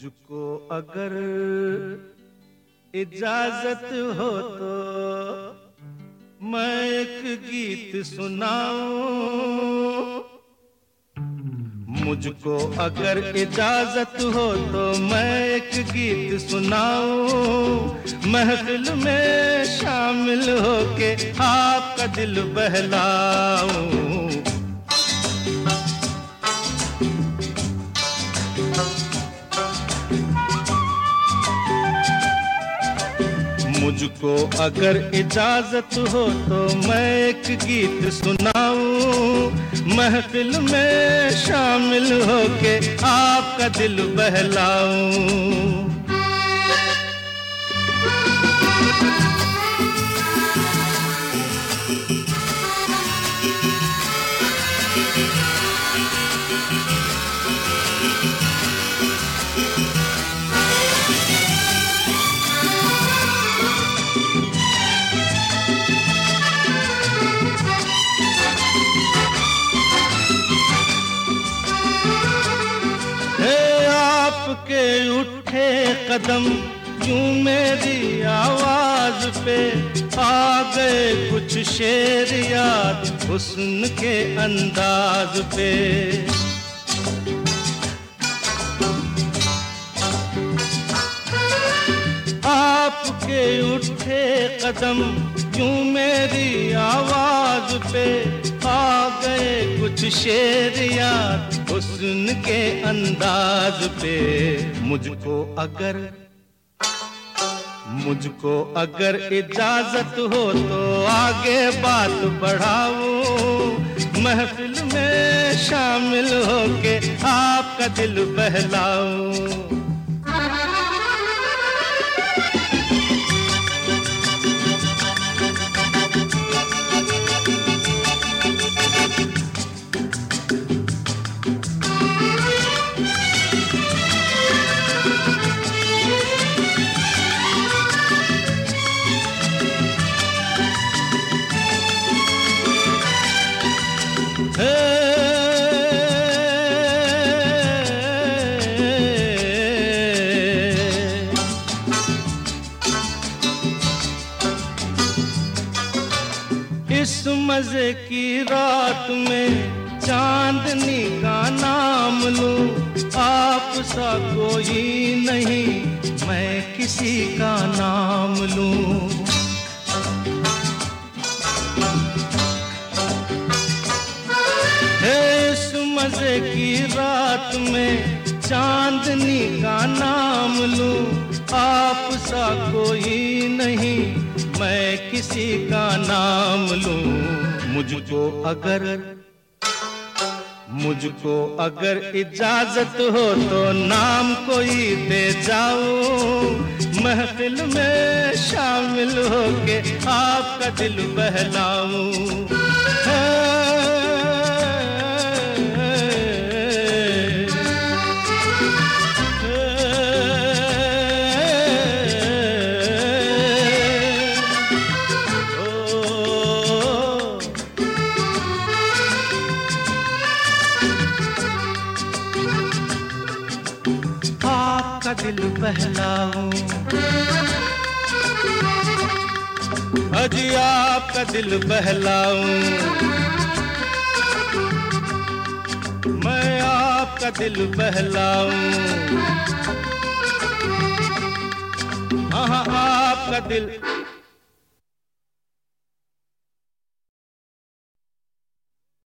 मुझको अगर इजाज़त हो तो मैं एक गीत सुनाऊं। मुझको अगर इजाज़त हो तो मैं एक गीत सुनाऊं। महफिल में शामिल होके आपका दिल बहलाऊं। मुझको अगर इजाज़त हो तो मैं एक गीत सुनाऊं। महफिल में शामिल होके आपका दिल बहलाऊं। आपके उठे कदम, यूँ मेरी आवाज़ पे आ गए कुछ शेर याद हुस्न के अंदाज पे। आपके उठे कदम, यूँ मेरी आवाज़ पे आ गए कुछ शेर याद हुस्न के अंदाज पे। मुझको अगर मुझको अगर इजाज़त हो तो आगे बात बढ़ाओ। महफिल में शामिल होके आपका दिल बहलाऊं इस मज़े की रात में चांदनी का नाम लूँ। आप सा कोई नहीं, मैं किसी का नाम लूँ। की रात में चांदनी का नाम लूँ। आप सा कोई नहीं, मैं किसी का नाम लूँ। मुझको अगर मुझको अगर इजाज़त हो तो नाम कोई दे जाओ महफिल में शामिल होके आपका दिल बहलाऊं। आपका दिल बहलाऊं अजी आपका दिल बहलाऊं मैं आपका दिल बहलाऊं। हाँ आपका दिल